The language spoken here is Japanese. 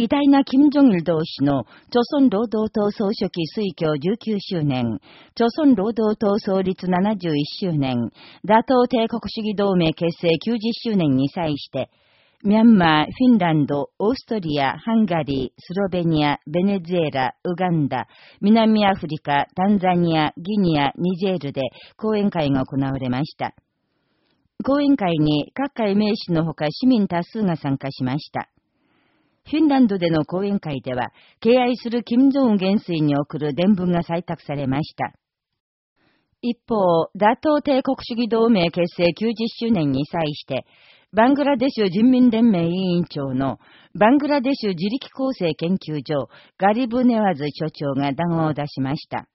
偉大な金正日同士の、朝鮮労働党総書記推挙19周年、朝鮮労働党創立71周年、打倒帝国主義同盟結成90周年に際して、ミャンマー、フィンランド、オーストリア、ハンガリー、スロベニア、ベネズエラ、ウガンダ、南アフリカ、タンザニア、ギニア、ニジェールで講演会が行われました。講演会に各界名士のほか市民多数が参加しました。フィンランドでの講演会では、敬愛する金正恩元帥に送る伝文が採択されました。一方、打倒帝国主義同盟結成90周年に際して、バングラデシュ人民連盟委員長のバングラデシュ自力構成研究所ガリブネワズ所長が談話を出しました。